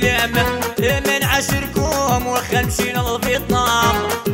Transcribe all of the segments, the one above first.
كلام من عشركم وخمسين ألف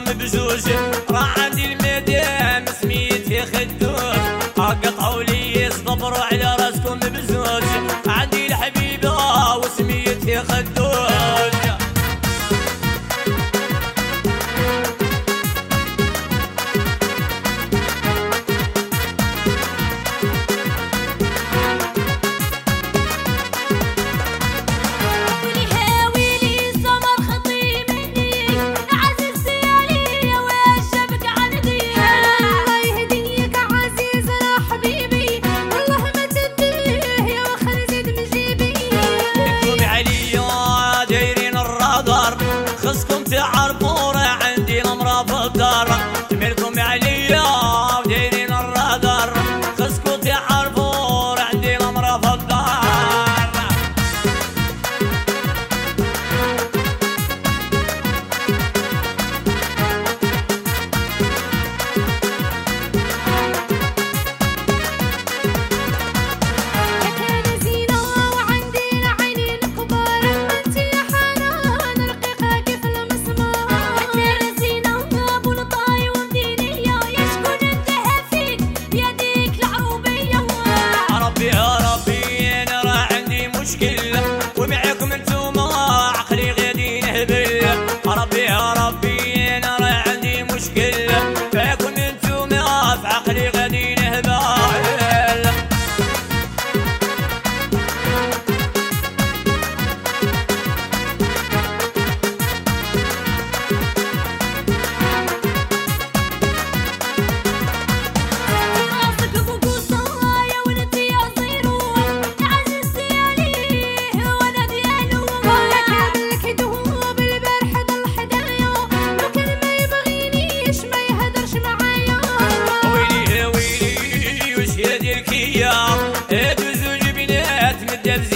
بيكم بجوج. راعد المدام سميت في خدود. قطعوا لي صبروا على رأي Yeah.